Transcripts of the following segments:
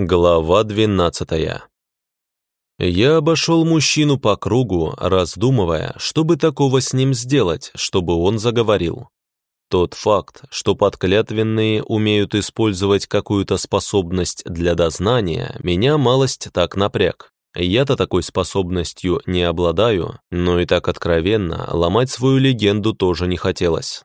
Глава двенадцатая. Я обошел мужчину по кругу, раздумывая, что бы такого с ним сделать, чтобы он заговорил. Тот факт, что подклятвенные умеют использовать какую-то способность для дознания, меня малость так напряг. Я-то такой способностью не обладаю, но и так откровенно ломать свою легенду тоже не хотелось.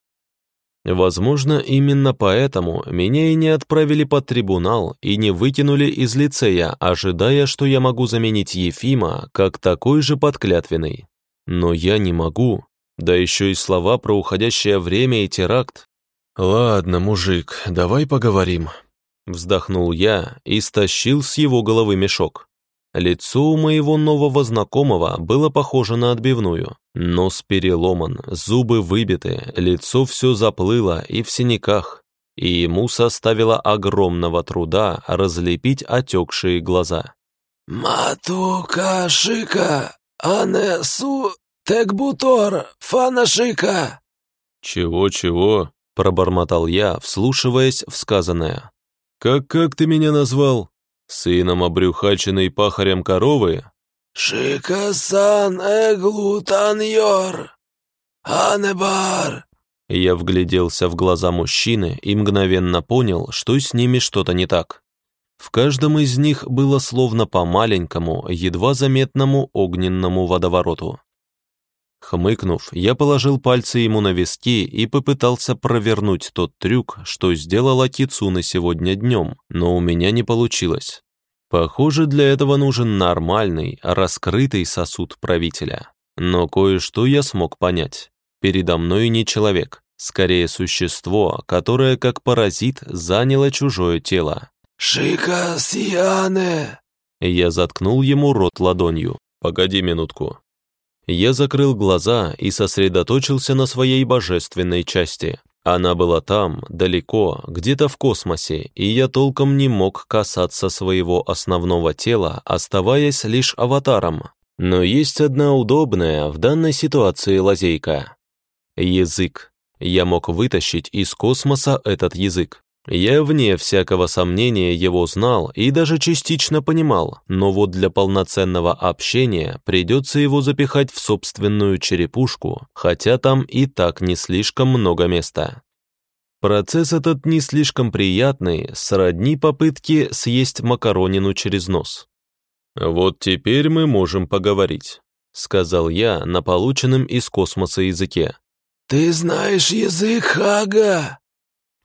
Возможно, именно поэтому меня и не отправили под трибунал и не выкинули из лицея, ожидая, что я могу заменить Ефима как такой же подклятвенный. Но я не могу. Да еще и слова про уходящее время и теракт. «Ладно, мужик, давай поговорим», — вздохнул я и стащил с его головы мешок. Лицо у моего нового знакомого было похоже на отбивную. Нос переломан, зубы выбиты, лицо все заплыло и в синяках, и ему составило огромного труда разлепить отекшие глаза. «Матука шика, анесу текбутор фанашика!» «Чего-чего?» — пробормотал я, вслушиваясь в сказанное. «Как-как ты меня назвал?» Сыном обрюхаченной пахарем коровы? «Шика-сан эглутаньор! Анебар!» Я вгляделся в глаза мужчины и мгновенно понял, что с ними что-то не так. В каждом из них было словно по маленькому, едва заметному огненному водовороту. Хмыкнув, я положил пальцы ему на виски и попытался провернуть тот трюк, что сделала Кицуна сегодня днем, но у меня не получилось. Похоже, для этого нужен нормальный, раскрытый сосуд правителя. Но кое-что я смог понять. Передо мной не человек, скорее существо, которое, как паразит, заняло чужое тело. «Шика Сиане!» Я заткнул ему рот ладонью. «Погоди минутку, я закрыл глаза и сосредоточился на своей божественной части. Она была там, далеко, где-то в космосе, и я толком не мог касаться своего основного тела, оставаясь лишь аватаром. Но есть одна удобная в данной ситуации лазейка. Язык. Я мог вытащить из космоса этот язык. Я, вне всякого сомнения, его знал и даже частично понимал, но вот для полноценного общения придется его запихать в собственную черепушку, хотя там и так не слишком много места. Процесс этот не слишком приятный, сродни попытки съесть макаронину через нос. «Вот теперь мы можем поговорить», — сказал я на полученном из космоса языке. «Ты знаешь язык Хага?»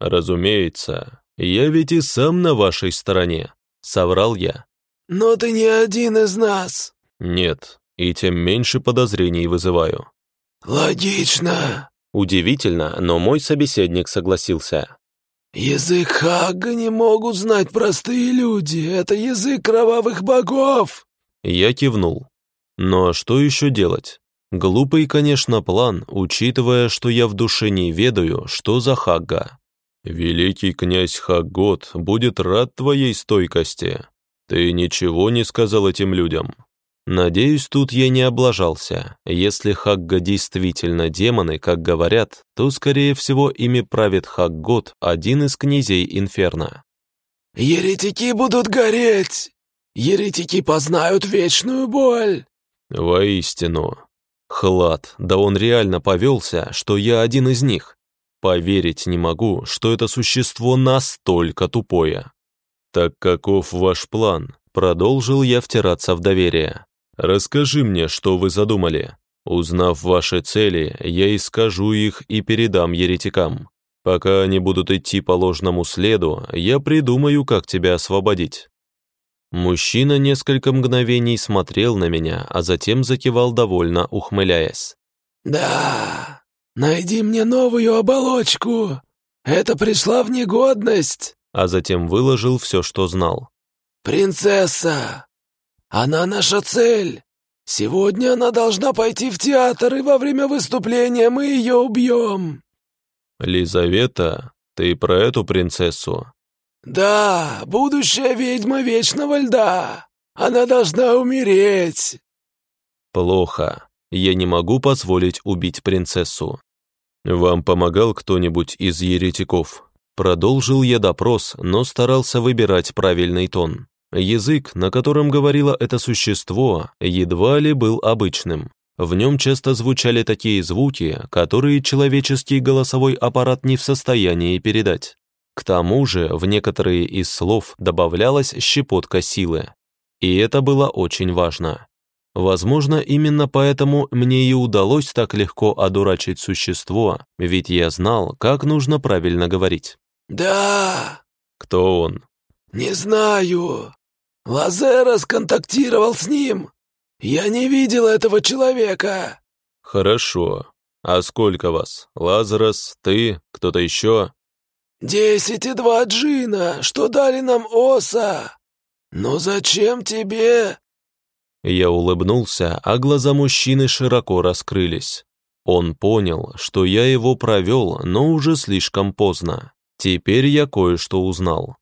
«Разумеется, я ведь и сам на вашей стороне», — соврал я. «Но ты не один из нас». «Нет, и тем меньше подозрений вызываю». «Логично». Удивительно, но мой собеседник согласился. «Язык Хагга не могут знать простые люди, это язык кровавых богов!» Я кивнул. Но что еще делать? Глупый, конечно, план, учитывая, что я в душе не ведаю, что за Хагга. «Великий князь Хагот будет рад твоей стойкости. Ты ничего не сказал этим людям». Надеюсь, тут я не облажался. Если Хагга действительно демоны, как говорят, то, скорее всего, ими правит Хаггот, один из князей Инферно. «Еретики будут гореть! Еретики познают вечную боль!» «Воистину. Хлад, да он реально повелся, что я один из них. Поверить не могу, что это существо настолько тупое. Так каков ваш план? Продолжил я втираться в доверие. Расскажи мне, что вы задумали. Узнав ваши цели, я и скажу их и передам еретикам. Пока они будут идти по ложному следу, я придумаю, как тебя освободить». Мужчина несколько мгновений смотрел на меня, а затем закивал довольно, ухмыляясь. «Да, «Найди мне новую оболочку! Это пришла в негодность!» А затем выложил все, что знал. «Принцесса! Она наша цель! Сегодня она должна пойти в театр, и во время выступления мы ее убьем!» «Лизавета, ты про эту принцессу?» «Да, будущая ведьма Вечного Льда! Она должна умереть!» «Плохо. Я не могу позволить убить принцессу. «Вам помогал кто-нибудь из еретиков?» Продолжил я допрос, но старался выбирать правильный тон. Язык, на котором говорило это существо, едва ли был обычным. В нем часто звучали такие звуки, которые человеческий голосовой аппарат не в состоянии передать. К тому же в некоторые из слов добавлялась щепотка силы. И это было очень важно. Возможно, именно поэтому мне и удалось так легко одурачить существо, ведь я знал, как нужно правильно говорить. «Да!» «Кто он?» «Не знаю. Лазера сконтактировал с ним. Я не видел этого человека». «Хорошо. А сколько вас? Лазарос, ты, кто-то еще?» «Десять и два джина, что дали нам оса. Но зачем тебе?» Я улыбнулся, а глаза мужчины широко раскрылись. Он понял, что я его провел, но уже слишком поздно. Теперь я кое-что узнал.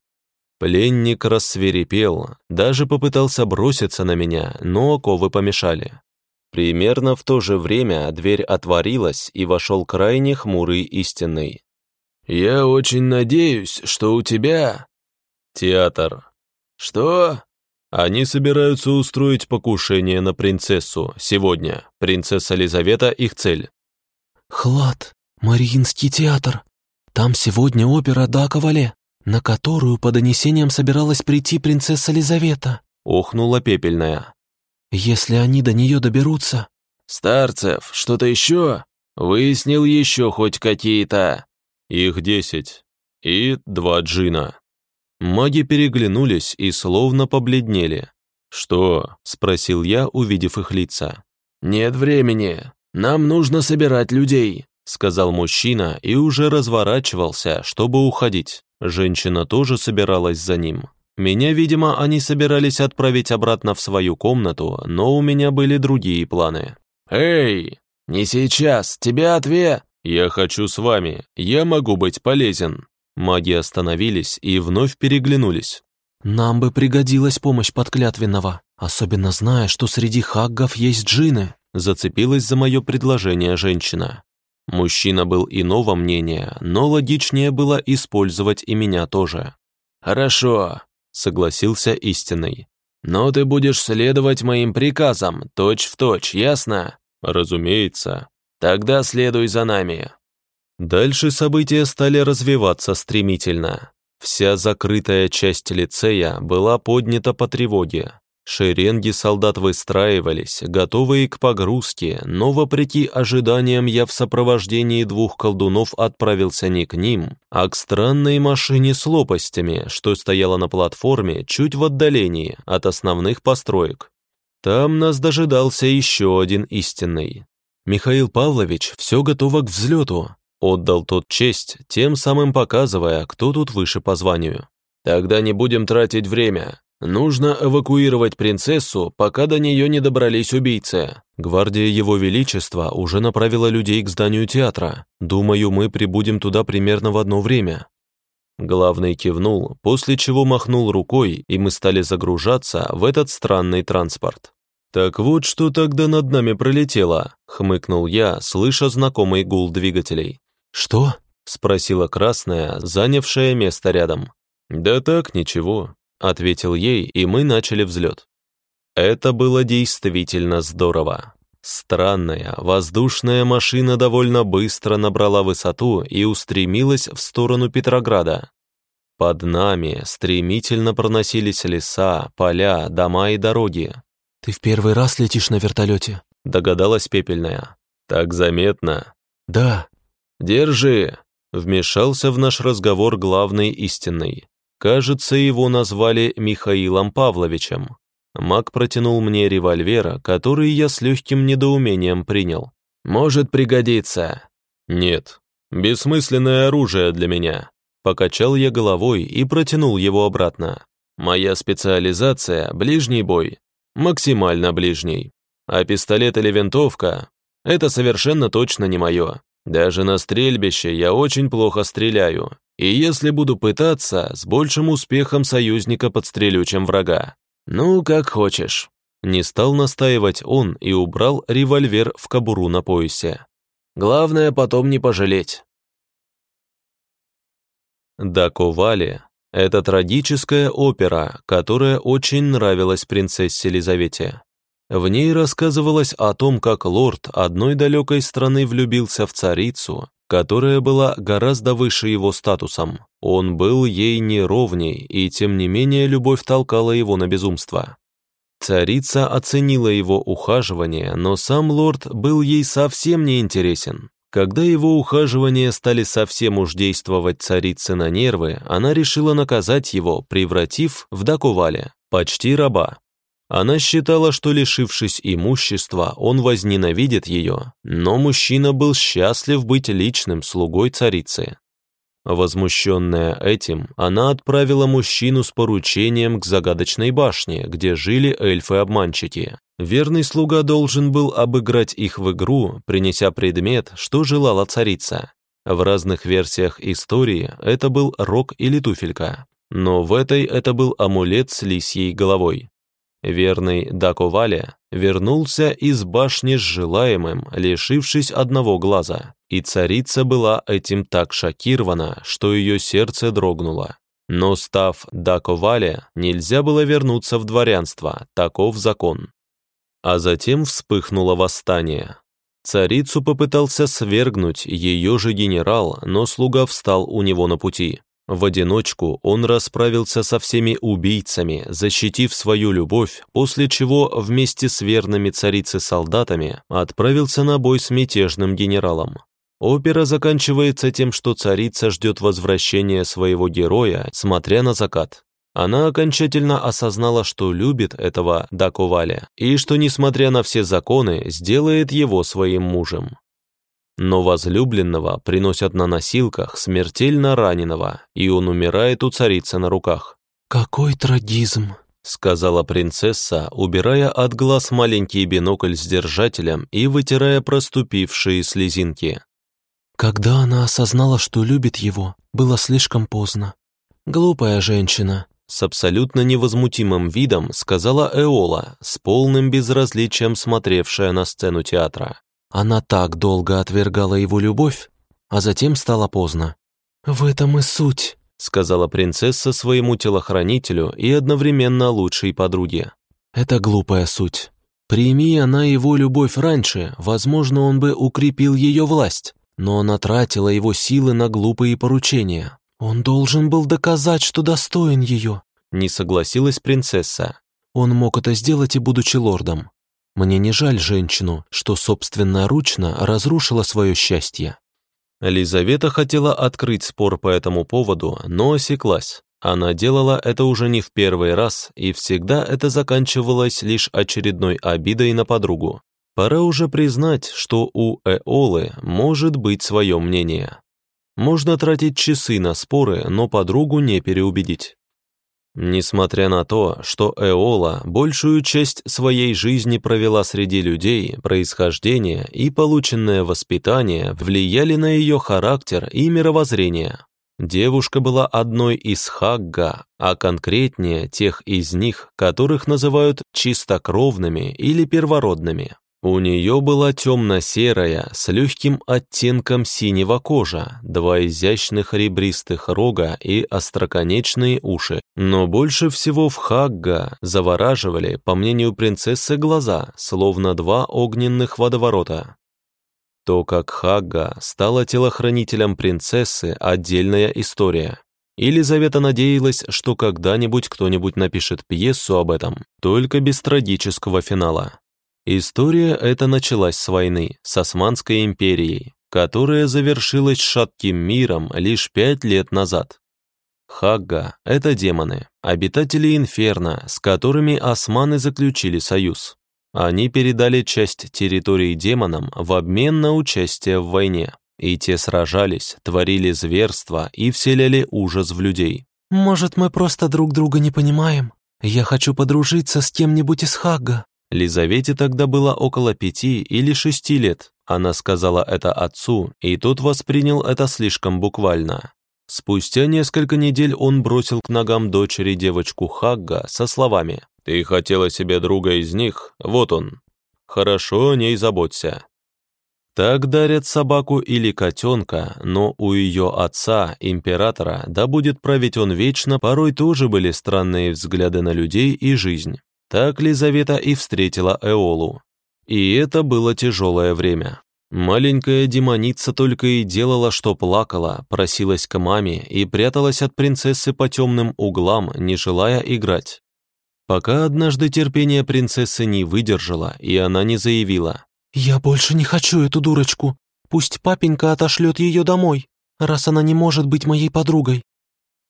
Пленник рассверепел, даже попытался броситься на меня, но оковы помешали. Примерно в то же время дверь отворилась, и вошел крайне хмурый истинный. «Я очень надеюсь, что у тебя...» «Театр». «Что?» Они собираются устроить покушение на принцессу. Сегодня. Принцесса Лизавета их цель. «Хлад, Мариинский театр. Там сегодня опера «Да, Ковале», на которую по донесениям собиралась прийти принцесса Лизавета», — охнула пепельная. «Если они до нее доберутся...» «Старцев, что-то еще? Выяснил еще хоть какие-то?» «Их десять. И два джина». Маги переглянулись и словно побледнели. «Что?» — спросил я, увидев их лица. «Нет времени. Нам нужно собирать людей», — сказал мужчина и уже разворачивался, чтобы уходить. Женщина тоже собиралась за ним. Меня, видимо, они собирались отправить обратно в свою комнату, но у меня были другие планы. «Эй, не сейчас, тебя отве...» «Я хочу с вами, я могу быть полезен», Маги остановились и вновь переглянулись. «Нам бы пригодилась помощь подклятвенного, особенно зная, что среди хаггов есть джины», зацепилась за мое предложение женщина. Мужчина был иного мнения, но логичнее было использовать и меня тоже. «Хорошо», — согласился истинный. «Но ты будешь следовать моим приказам, точь в точь, ясно?» «Разумеется». «Тогда следуй за нами». Дальше события стали развиваться стремительно. Вся закрытая часть лицея была поднята по тревоге. Шеренги солдат выстраивались, готовые к погрузке, но вопреки ожиданиям я в сопровождении двух колдунов отправился не к ним, а к странной машине с лопастями, что стояла на платформе чуть в отдалении от основных построек. Там нас дожидался еще один истинный. Михаил Павлович, все готово к взлету, Отдал тот честь, тем самым показывая, кто тут выше по званию. «Тогда не будем тратить время. Нужно эвакуировать принцессу, пока до нее не добрались убийцы». Гвардия Его Величества уже направила людей к зданию театра. Думаю, мы прибудем туда примерно в одно время. Главный кивнул, после чего махнул рукой, и мы стали загружаться в этот странный транспорт. «Так вот, что тогда над нами пролетело», — хмыкнул я, слыша знакомый гул двигателей. «Что?» — спросила красная, занявшая место рядом. «Да так, ничего», — ответил ей, и мы начали взлет. Это было действительно здорово. Странная, воздушная машина довольно быстро набрала высоту и устремилась в сторону Петрограда. Под нами стремительно проносились леса, поля, дома и дороги. «Ты в первый раз летишь на вертолете?» — догадалась Пепельная. «Так заметно?» «Да», «Держи!» — вмешался в наш разговор главный истинный. Кажется, его назвали Михаилом Павловичем. Маг протянул мне револьвера, который я с легким недоумением принял. «Может пригодиться». «Нет, бессмысленное оружие для меня». Покачал я головой и протянул его обратно. «Моя специализация — ближний бой. Максимально ближний. А пистолет или винтовка — это совершенно точно не мое. Даже на стрельбище я очень плохо стреляю, и если буду пытаться, с большим успехом союзника подстрелю, чем врага. Ну, как хочешь. Не стал настаивать он и убрал револьвер в кобуру на поясе. Главное потом не пожалеть. До Ковали Это трагическая опера, которая очень нравилась принцессе Елизавете. В ней рассказывалось о том, как лорд одной далекой страны влюбился в царицу, которая была гораздо выше его статусом. Он был ей неровней, и тем не менее любовь толкала его на безумство. Царица оценила его ухаживание, но сам лорд был ей совсем не интересен. Когда его ухаживания стали совсем уж действовать царице на нервы, она решила наказать его, превратив в Дакуваля, почти раба. Она считала, что, лишившись имущества, он возненавидит ее, но мужчина был счастлив быть личным слугой царицы. Возмущенная этим, она отправила мужчину с поручением к загадочной башне, где жили эльфы-обманщики. Верный слуга должен был обыграть их в игру, принеся предмет, что желала царица. В разных версиях истории это был рог или туфелька, но в этой это был амулет с лисьей головой. Верный Даковале вернулся из башни с желаемым, лишившись одного глаза, и царица была этим так шокирована, что ее сердце дрогнуло. Но став Даковале, нельзя было вернуться в дворянство, таков закон. А затем вспыхнуло восстание. Царицу попытался свергнуть ее же генерал, но слуга встал у него на пути. В одиночку он расправился со всеми убийцами, защитив свою любовь, после чего вместе с верными царицы-солдатами отправился на бой с мятежным генералом. Опера заканчивается тем, что царица ждет возвращения своего героя, смотря на закат. Она окончательно осознала, что любит этого Даковаля, и что, несмотря на все законы, сделает его своим мужем но возлюбленного приносят на носилках смертельно раненого, и он умирает у царицы на руках. «Какой трагизм!» — сказала принцесса, убирая от глаз маленький бинокль с держателем и вытирая проступившие слезинки. Когда она осознала, что любит его, было слишком поздно. Глупая женщина. С абсолютно невозмутимым видом сказала Эола, с полным безразличием смотревшая на сцену театра. Она так долго отвергала его любовь, а затем стало поздно. «В этом и суть», — сказала принцесса своему телохранителю и одновременно лучшей подруге. «Это глупая суть. Прими она его любовь раньше, возможно, он бы укрепил ее власть, но она тратила его силы на глупые поручения. Он должен был доказать, что достоин ее», — не согласилась принцесса. «Он мог это сделать и будучи лордом. Мне не жаль женщину, что собственноручно разрушила свое счастье». Лизавета хотела открыть спор по этому поводу, но осеклась. Она делала это уже не в первый раз, и всегда это заканчивалось лишь очередной обидой на подругу. Пора уже признать, что у Эолы может быть свое мнение. Можно тратить часы на споры, но подругу не переубедить. Несмотря на то, что Эола большую часть своей жизни провела среди людей, происхождение и полученное воспитание влияли на ее характер и мировоззрение. Девушка была одной из хагга, а конкретнее тех из них, которых называют чистокровными или первородными. У нее была темно-серая, с легким оттенком синего кожа, два изящных ребристых рога и остроконечные уши. Но больше всего в Хагга завораживали, по мнению принцессы, глаза, словно два огненных водоворота. То, как Хагга стала телохранителем принцессы, отдельная история. Елизавета надеялась, что когда-нибудь кто-нибудь напишет пьесу об этом, только без трагического финала. История эта началась с войны с Османской империей, которая завершилась шатким миром лишь пять лет назад. Хагга – это демоны, обитатели инферно, с которыми османы заключили союз. Они передали часть территории демонам в обмен на участие в войне. И те сражались, творили зверства и вселяли ужас в людей. «Может, мы просто друг друга не понимаем? Я хочу подружиться с кем-нибудь из Хагга», Лизавете тогда было около пяти или шести лет. Она сказала это отцу, и тот воспринял это слишком буквально. Спустя несколько недель он бросил к ногам дочери девочку Хагга со словами «Ты хотела себе друга из них? Вот он. Хорошо о ней заботься». Так дарят собаку или котенка, но у ее отца, императора, да будет править он вечно, порой тоже были странные взгляды на людей и жизнь. Так Лизавета и встретила Эолу. И это было тяжелое время. Маленькая демоница только и делала, что плакала, просилась к маме и пряталась от принцессы по темным углам, не желая играть. Пока однажды терпение принцессы не выдержало, и она не заявила. «Я больше не хочу эту дурочку. Пусть папенька отошлет ее домой, раз она не может быть моей подругой».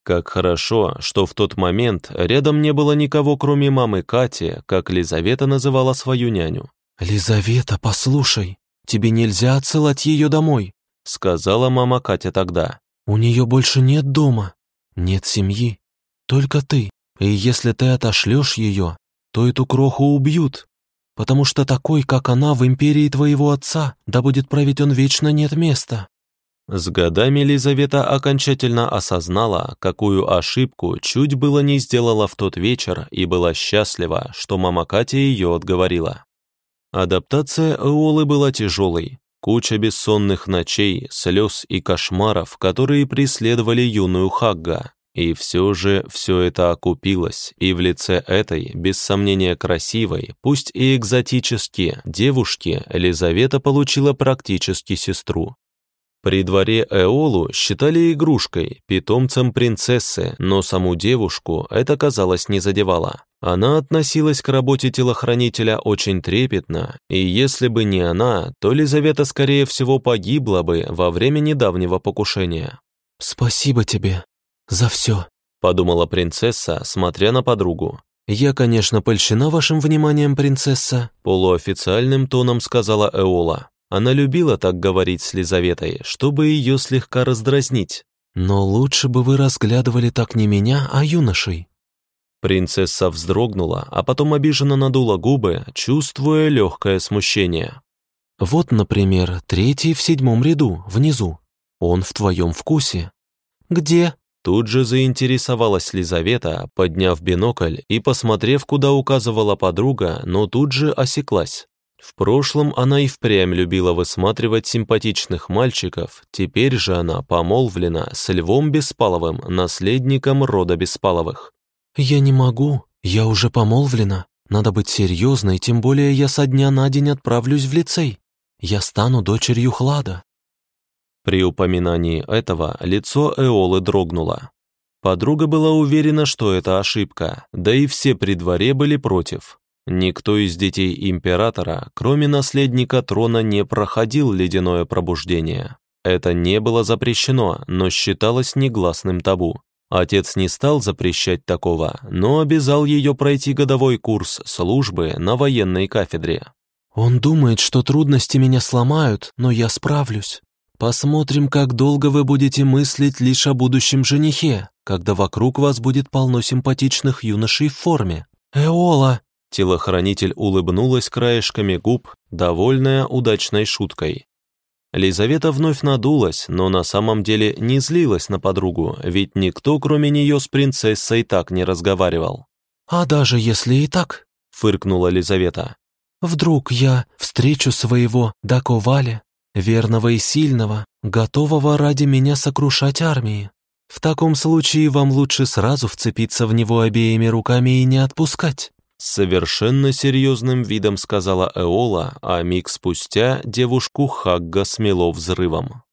Как хорошо, что в тот момент рядом не было никого, кроме мамы Кати, как Лизавета называла свою няню. «Лизавета, послушай, тебе нельзя отсылать ее домой», сказала мама Катя тогда. «У нее больше нет дома, нет семьи, только ты. И если ты отошлешь ее, то эту кроху убьют, потому что такой, как она, в империи твоего отца, да будет править он вечно, нет места». С годами Елизавета окончательно осознала, какую ошибку чуть было не сделала в тот вечер и была счастлива, что мама Катя ее отговорила. Адаптация Эолы была тяжелой, куча бессонных ночей, слез и кошмаров, которые преследовали юную Хагга. И все же все это окупилось, и в лице этой, без сомнения красивой, пусть и экзотически, девушки Елизавета получила практически сестру. При дворе Эолу считали игрушкой, питомцем принцессы, но саму девушку это, казалось, не задевало. Она относилась к работе телохранителя очень трепетно, и если бы не она, то Лизавета, скорее всего, погибла бы во время недавнего покушения. «Спасибо тебе за все», — подумала принцесса, смотря на подругу. «Я, конечно, польщена вашим вниманием, принцесса», — полуофициальным тоном сказала Эола. Она любила так говорить с Лизаветой, чтобы ее слегка раздразнить. «Но лучше бы вы разглядывали так не меня, а юношей». Принцесса вздрогнула, а потом обиженно надула губы, чувствуя легкое смущение. «Вот, например, третий в седьмом ряду, внизу. Он в твоем вкусе». «Где?» Тут же заинтересовалась Лизавета, подняв бинокль и посмотрев, куда указывала подруга, но тут же осеклась. В прошлом она и впрямь любила высматривать симпатичных мальчиков, теперь же она помолвлена с Львом Беспаловым, наследником рода Беспаловых. «Я не могу, я уже помолвлена. Надо быть серьезной, тем более я со дня на день отправлюсь в лицей. Я стану дочерью Хлада». При упоминании этого лицо Эолы дрогнуло. Подруга была уверена, что это ошибка, да и все при дворе были против. Никто из детей императора, кроме наследника трона, не проходил ледяное пробуждение. Это не было запрещено, но считалось негласным табу. Отец не стал запрещать такого, но обязал ее пройти годовой курс службы на военной кафедре. «Он думает, что трудности меня сломают, но я справлюсь. Посмотрим, как долго вы будете мыслить лишь о будущем женихе, когда вокруг вас будет полно симпатичных юношей в форме. Эола!» Телохранитель улыбнулась краешками губ, довольная удачной шуткой. Лизавета вновь надулась, но на самом деле не злилась на подругу, ведь никто, кроме нее, с принцессой так не разговаривал. «А даже если и так», — фыркнула Лизавета, «вдруг я встречу своего Даковаля, верного и сильного, готового ради меня сокрушать армии. В таком случае вам лучше сразу вцепиться в него обеими руками и не отпускать». Совершенно серьезным видом сказала Эола, а миг спустя девушку Хагга смело взрывом.